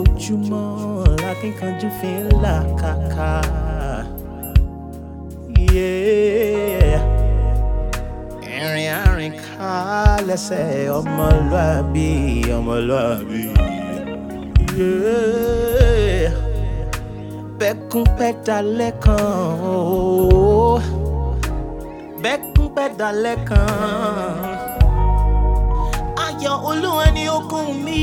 ojoojúmọ́ lákínkanjú fi ń làkàkà. Ìrìn àrìn ká lẹ́sẹ̀ ọmọlúàbí ọmọlúàbí. Bẹ́kún pẹ́ dalẹ́ kan o. Bẹ́kún pẹ́ dalẹ́ kan. Ayọ̀ olúwa ni okun mi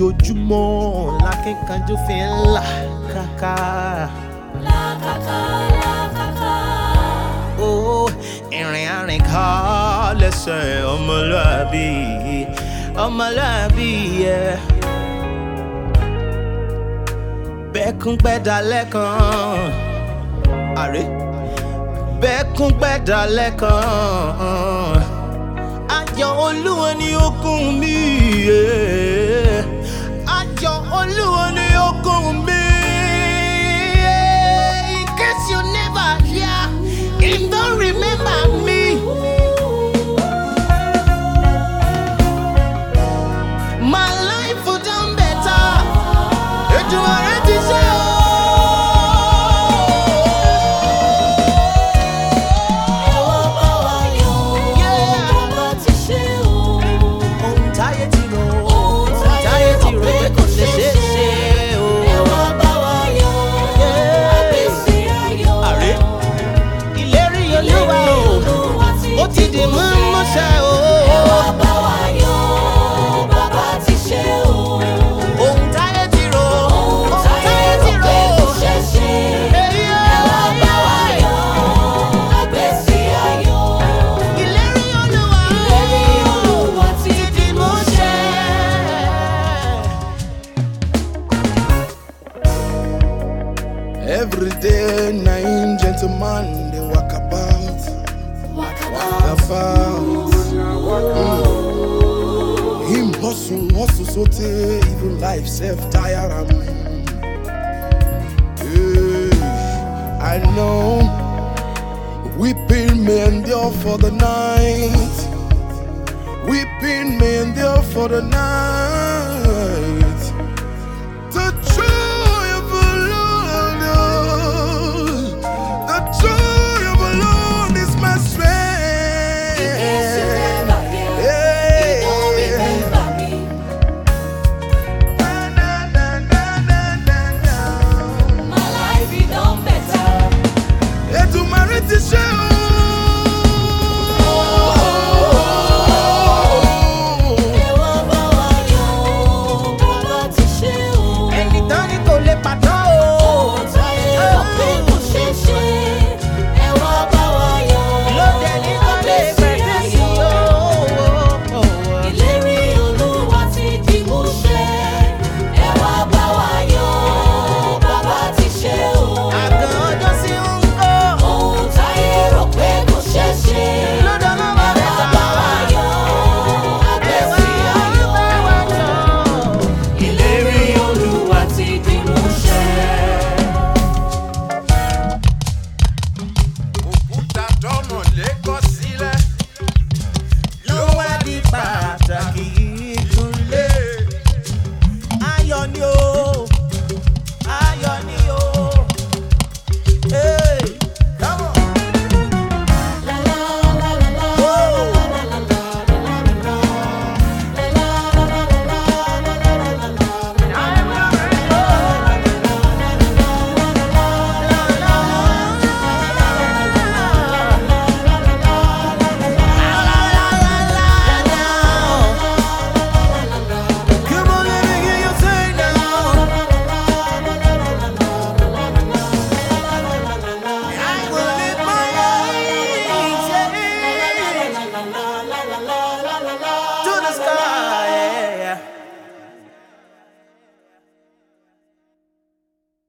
ojoojúmọ́ lákínkanjú fi ń là kàkà. Làkàkà, làkàkà. ó ìrìn àrìn ká lẹ́sẹ̀ ọmọlúàbí ọmọlúàbí yẹ. bẹ́kún pẹ́ dalẹ́ kan àrè bẹ́kún pẹ́ dalẹ́ kan ayọ̀ olúwa ni okun mi yeah. Olúwa ni Day, nine gentlemen they walk about, walk about. Mm. Him hustle, hustle, so te, even life self tire am. Yeah, I know weeping may endure for the night. Weeping may endure for the night.